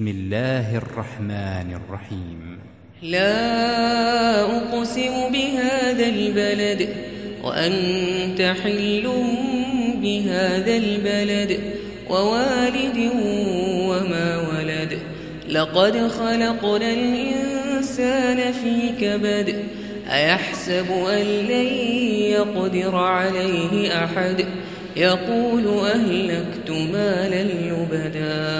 بسم الله الرحمن الرحيم. لا أقسم بهذا البلد وأنت حل بهذا البلد ووالد وما ولد. لقد خلقنا الإنسان في كبد. أيحسب أن لن يقدر عليه أحد؟ يقول أهلكت مالا لبدا.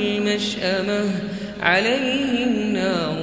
المشأمة عليهم نار